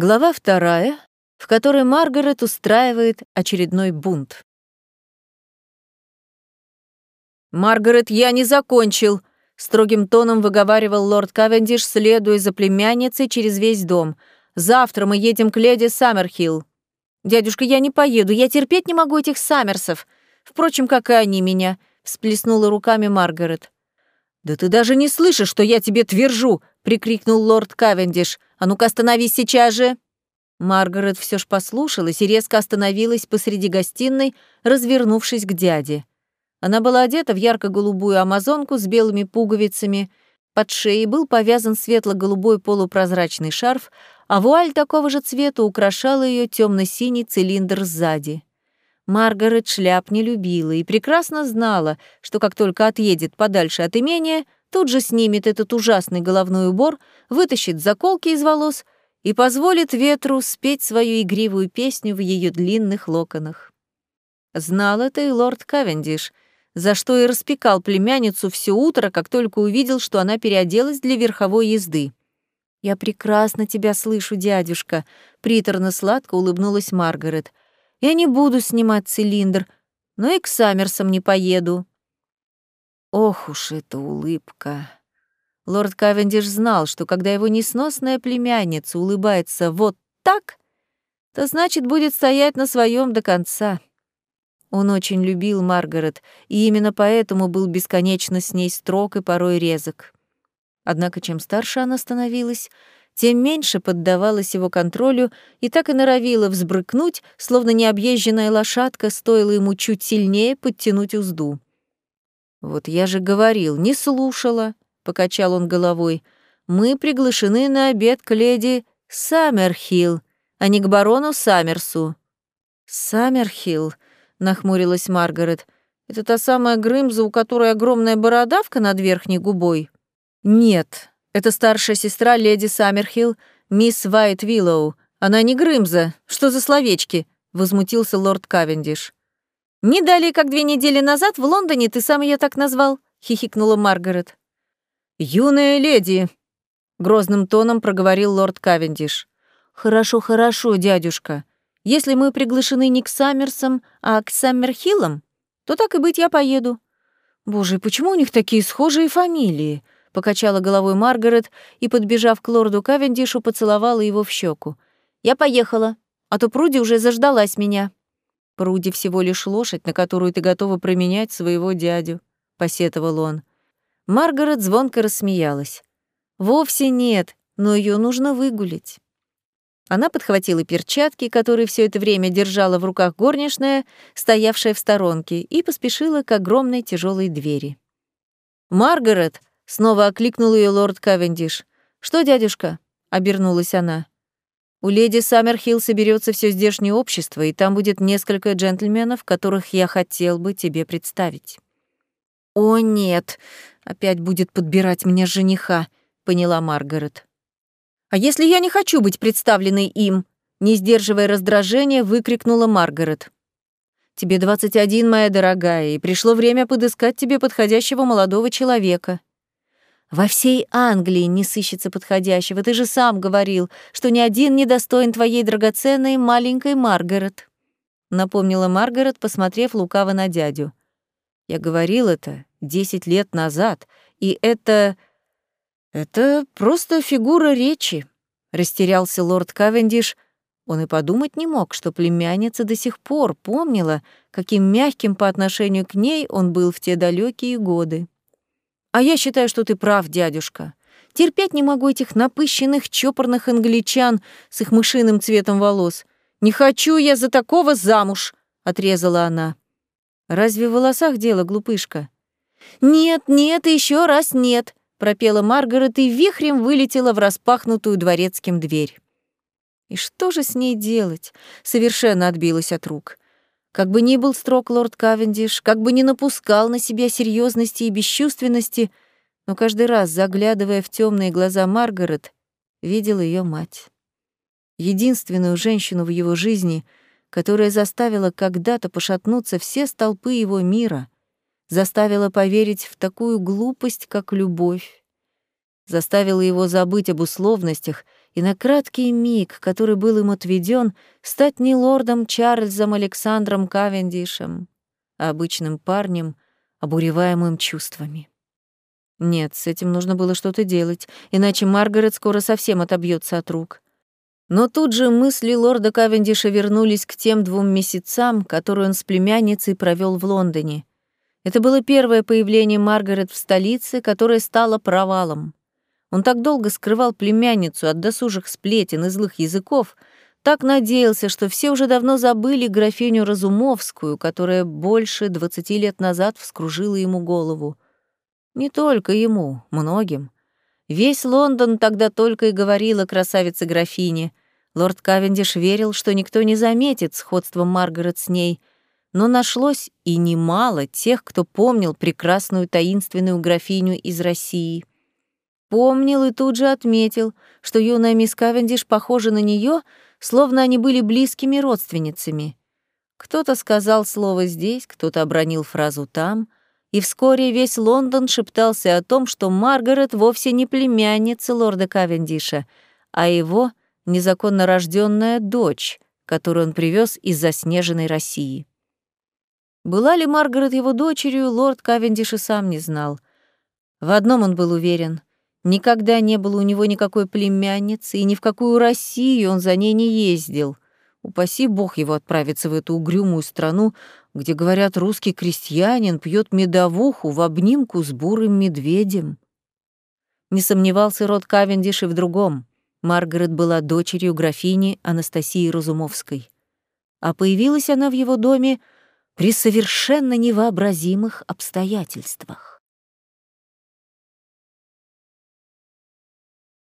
Глава вторая, в которой Маргарет устраивает очередной бунт. «Маргарет, я не закончил!» — строгим тоном выговаривал лорд Кавендиш, следуя за племянницей через весь дом. «Завтра мы едем к леди Саммерхилл». «Дядюшка, я не поеду, я терпеть не могу этих Саммерсов. Впрочем, как и они меня», — всплеснула руками Маргарет. «Да ты даже не слышишь, что я тебе твержу!» — прикрикнул лорд Кавендиш. «А ну-ка остановись сейчас же!» Маргарет все ж послушалась и резко остановилась посреди гостиной, развернувшись к дяде. Она была одета в ярко-голубую амазонку с белыми пуговицами, под шеей был повязан светло-голубой полупрозрачный шарф, а вуаль такого же цвета украшала ее темно-синий цилиндр сзади. Маргарет шляп не любила и прекрасно знала, что как только отъедет подальше от имения, тут же снимет этот ужасный головной убор, вытащит заколки из волос — и позволит ветру спеть свою игривую песню в ее длинных локонах. Знал это и лорд Кавендиш, за что и распекал племянницу все утро, как только увидел, что она переоделась для верховой езды. «Я прекрасно тебя слышу, дядюшка», — приторно-сладко улыбнулась Маргарет. «Я не буду снимать цилиндр, но и к Саммерсам не поеду». Ох уж эта улыбка! Лорд Кавендиш знал, что когда его несносная племянница улыбается вот так, то значит будет стоять на своем до конца. Он очень любил Маргарет, и именно поэтому был бесконечно с ней строг и порой резок. Однако чем старше она становилась, тем меньше поддавалась его контролю и так и норовила взбрыкнуть, словно необъезженная лошадка, стоило ему чуть сильнее подтянуть узду. «Вот я же говорил, не слушала», покачал он головой. Мы приглашены на обед к леди Саммерхилл, а не к барону Саммерсу. Саммерхилл, нахмурилась Маргарет. Это та самая Грымза, у которой огромная бородавка над верхней губой? Нет, это старшая сестра леди Саммерхилл, мисс Вайт Виллоу. Она не Грымза. Что за словечки? возмутился лорд Кавендиш. Не далее, как две недели назад в Лондоне ты сам ее так назвал, хихикнула Маргарет. «Юная леди!» — грозным тоном проговорил лорд Кавендиш. «Хорошо, хорошо, дядюшка. Если мы приглашены не к Саммерсам, а к Саммерхиллам, то так и быть я поеду». «Боже, почему у них такие схожие фамилии?» — покачала головой Маргарет и, подбежав к лорду Кавендишу, поцеловала его в щеку. «Я поехала, а то Пруди уже заждалась меня». «Пруди всего лишь лошадь, на которую ты готова променять своего дядю», — посетовал он. Маргарет звонко рассмеялась. «Вовсе нет, но ее нужно выгулить». Она подхватила перчатки, которые все это время держала в руках горничная, стоявшая в сторонке, и поспешила к огромной тяжелой двери. «Маргарет!» — снова окликнул ее лорд Кавендиш. «Что, дядюшка?» — обернулась она. «У леди Саммерхилл соберется все здешнее общество, и там будет несколько джентльменов, которых я хотел бы тебе представить». «О, нет!» Опять будет подбирать мне жениха, поняла Маргарет. А если я не хочу быть представленной им? Не сдерживая раздражения, выкрикнула Маргарет. Тебе 21, моя дорогая, и пришло время подыскать тебе подходящего молодого человека. Во всей Англии не сыщется подходящего. Ты же сам говорил, что ни один не достоин твоей драгоценной маленькой Маргарет. Напомнила Маргарет, посмотрев лукаво на дядю. Я говорил это десять лет назад, и это... это просто фигура речи. Растерялся лорд Кавендиш. Он и подумать не мог, что племянница до сих пор помнила, каким мягким по отношению к ней он был в те далекие годы. «А я считаю, что ты прав, дядюшка. Терпеть не могу этих напыщенных, чопорных англичан с их мышиным цветом волос. Не хочу я за такого замуж!» — отрезала она. Разве в волосах дело, глупышка? Нет, нет еще раз нет, пропела Маргарет и вихрем вылетела в распахнутую дворецким дверь. И что же с ней делать? Совершенно отбилась от рук. Как бы ни был строг лорд Кавендиш, как бы ни напускал на себя серьезности и бесчувственности, но каждый раз, заглядывая в темные глаза Маргарет, видел ее мать. Единственную женщину в его жизни — которая заставила когда-то пошатнуться все столпы его мира, заставила поверить в такую глупость, как любовь, заставила его забыть об условностях и на краткий миг, который был им отведен, стать не лордом Чарльзом Александром Кавендишем, а обычным парнем, обуреваемым чувствами. Нет, с этим нужно было что-то делать, иначе Маргарет скоро совсем отобьется от рук. Но тут же мысли лорда Кавендиша вернулись к тем двум месяцам, которые он с племянницей провел в Лондоне. Это было первое появление Маргарет в столице, которое стало провалом. Он так долго скрывал племянницу от досужих сплетен и злых языков, так надеялся, что все уже давно забыли графиню Разумовскую, которая больше двадцати лет назад вскружила ему голову. Не только ему, многим. Весь Лондон тогда только и говорил о красавице-графине. Лорд Кавендиш верил, что никто не заметит сходство Маргарет с ней, но нашлось и немало тех, кто помнил прекрасную таинственную графиню из России. Помнил и тут же отметил, что юная мисс Кавендиш похожа на нее, словно они были близкими родственницами. Кто-то сказал слово здесь, кто-то обронил фразу там — и вскоре весь Лондон шептался о том, что Маргарет вовсе не племянница лорда Кавендиша, а его незаконно рожденная дочь, которую он привез из заснеженной России. Была ли Маргарет его дочерью, лорд Кавендиш и сам не знал. В одном он был уверен — никогда не было у него никакой племянницы, и ни в какую Россию он за ней не ездил. Упаси бог его отправиться в эту угрюмую страну, где, говорят, русский крестьянин пьет медовуху в обнимку с бурым медведем. Не сомневался род Кавендиш и в другом. Маргарет была дочерью графини Анастасии Разумовской. А появилась она в его доме при совершенно невообразимых обстоятельствах.